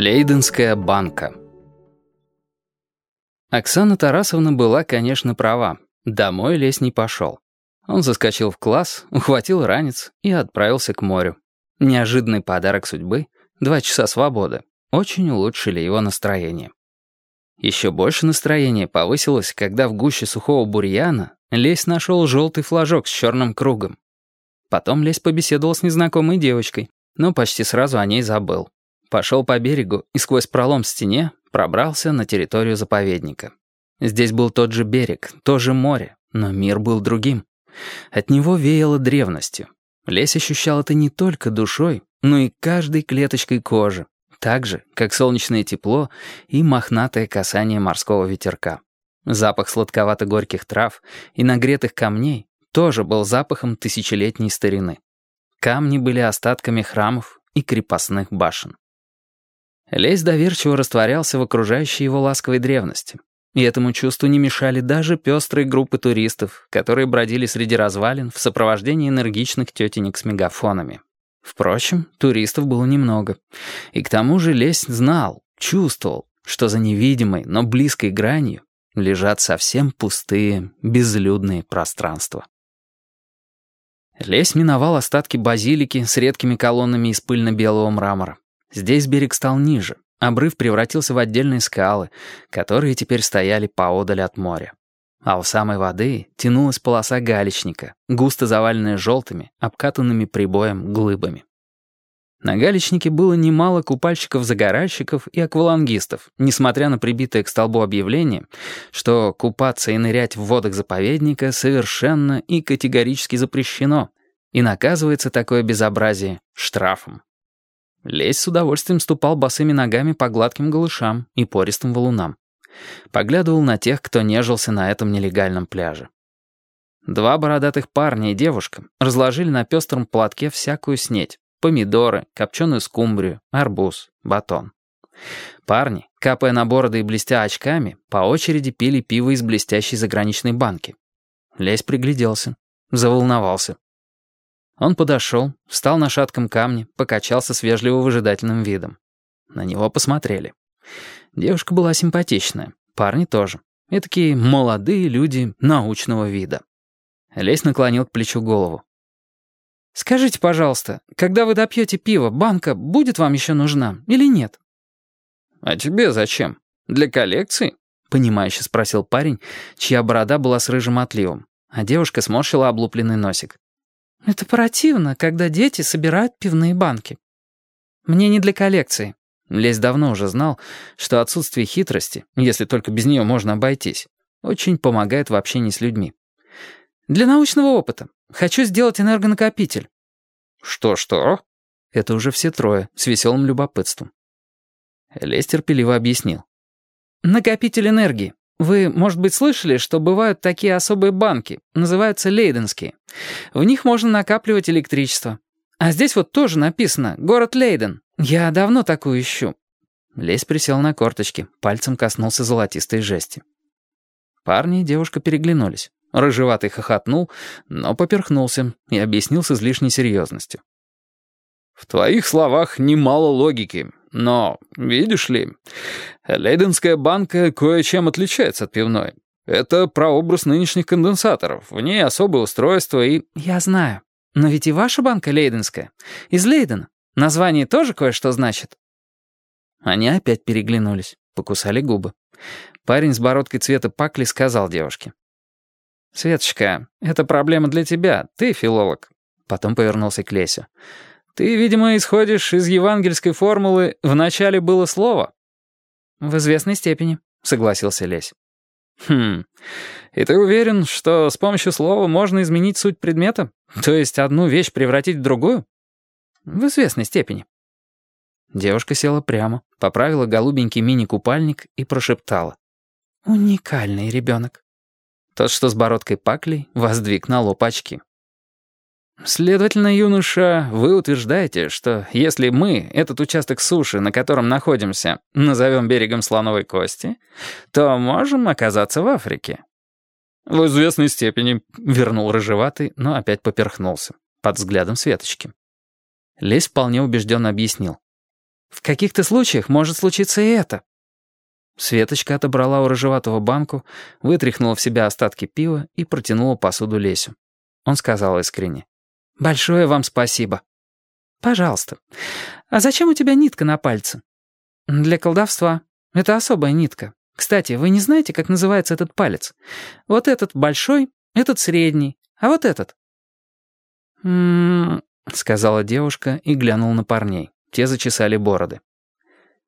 Лейденская банка Оксана Тарасовна была, конечно, права. Домой лезть не пошел. Он заскочил в класс, ухватил ранец и отправился к морю. Неожиданный подарок судьбы, два часа свободы, очень улучшили его настроение. Еще больше настроение повысилось, когда в гуще сухого бурьяна Лесь нашел желтый флажок с черным кругом. Потом Лесь побеседовал с незнакомой девочкой, но почти сразу о ней забыл. Пошел по берегу и сквозь пролом в стене пробрался на территорию заповедника. Здесь был тот же берег, то же море, но мир был другим. От него веяло древностью. Лесь ощущал это не только душой, но и каждой клеточкой кожи, так же, как солнечное тепло и мохнатое касание морского ветерка. Запах сладковато-горьких трав и нагретых камней тоже был запахом тысячелетней старины. Камни были остатками храмов и крепостных башен. Лесь доверчиво растворялся в окружающей его ласковой древности. И этому чувству не мешали даже пестрые группы туристов, которые бродили среди развалин в сопровождении энергичных тетенек с мегафонами. Впрочем, туристов было немного. И к тому же Лесь знал, чувствовал, что за невидимой, но близкой гранью лежат совсем пустые, безлюдные пространства. Лесь миновал остатки базилики с редкими колоннами из пыльно-белого мрамора. Здесь берег стал ниже, обрыв превратился в отдельные скалы, которые теперь стояли поодаль от моря. А у самой воды тянулась полоса галечника, густо заваленная желтыми, обкатанными прибоем глыбами. На галечнике было немало купальщиков-загоральщиков и аквалангистов, несмотря на прибитое к столбу объявление, что купаться и нырять в водах заповедника совершенно и категорически запрещено, и наказывается такое безобразие штрафом. Лесь с удовольствием ступал босыми ногами по гладким голышам и пористым валунам. Поглядывал на тех, кто нежился на этом нелегальном пляже. Два бородатых парня и девушка разложили на пестром платке всякую снеть. Помидоры, копченую скумбрию, арбуз, батон. Парни, капая на бороды и блестя очками, по очереди пили пиво из блестящей заграничной банки. Лесь пригляделся, заволновался. Он подошел, встал на шатком камне, покачался с вежливо выжидательным видом. На него посмотрели. Девушка была симпатичная, парни тоже. И такие молодые люди научного вида. Лесь наклонил к плечу голову. «Скажите, пожалуйста, когда вы допьете пиво, банка будет вам еще нужна или нет?» «А тебе зачем? Для коллекции?» — понимающе спросил парень, чья борода была с рыжим отливом, а девушка сморщила облупленный носик. «Это противно, когда дети собирают пивные банки. Мне не для коллекции». Лесь давно уже знал, что отсутствие хитрости, если только без нее можно обойтись, очень помогает в общении с людьми. «Для научного опыта. Хочу сделать энергонакопитель». «Что-что?» Это уже все трое, с веселым любопытством. Лесь терпеливо объяснил. «Накопитель энергии. Вы, может быть, слышали, что бывают такие особые банки, называются лейденские. В них можно накапливать электричество. А здесь вот тоже написано «Город Лейден». Я давно такую ищу». Лесь присел на корточки, пальцем коснулся золотистой жести. Парни и девушка переглянулись. Рыжеватый хохотнул, но поперхнулся и объяснил с излишней серьезностью. «В твоих словах немало логики, но, видишь ли, Лейденская банка кое-чем отличается от пивной. Это прообраз нынешних конденсаторов. В ней особое устройство и... Я знаю. Но ведь и ваша банка лейденская. Из Лейдена. Название тоже кое-что значит. Они опять переглянулись, покусали губы. Парень с бородкой цвета пакли сказал девушке. «Светочка, это проблема для тебя. Ты филолог». Потом повернулся к Лесю. Ты, видимо, исходишь из евангельской формулы «в начале было слово». «В известной степени», — согласился Лесь. «Хм. И ты уверен, что с помощью слова можно изменить суть предмета? То есть одну вещь превратить в другую?» «В известной степени». Девушка села прямо, поправила голубенький мини-купальник и прошептала. «Уникальный ребенок». Тот, что с бородкой паклей, воздвиг на лоб очки. Следовательно, юноша, вы утверждаете, что если мы этот участок суши, на котором находимся, назовем берегом слоновой кости, то можем оказаться в Африке. В известной степени вернул рыжеватый, но опять поперхнулся под взглядом Светочки. Лесь вполне убежденно объяснил. В каких-то случаях может случиться и это». Светочка отобрала у рыжеватого банку, вытряхнула в себя остатки пива и протянула посуду Лесю. Он сказал искренне. «Большое вам спасибо». «Пожалуйста. А зачем у тебя нитка на пальце?» «Для колдовства. Это особая нитка. Кстати, вы не знаете, как называется этот палец? Вот этот большой, этот средний, а вот этот?» «М-м-м», сказала девушка и глянула на парней. Те зачесали бороды.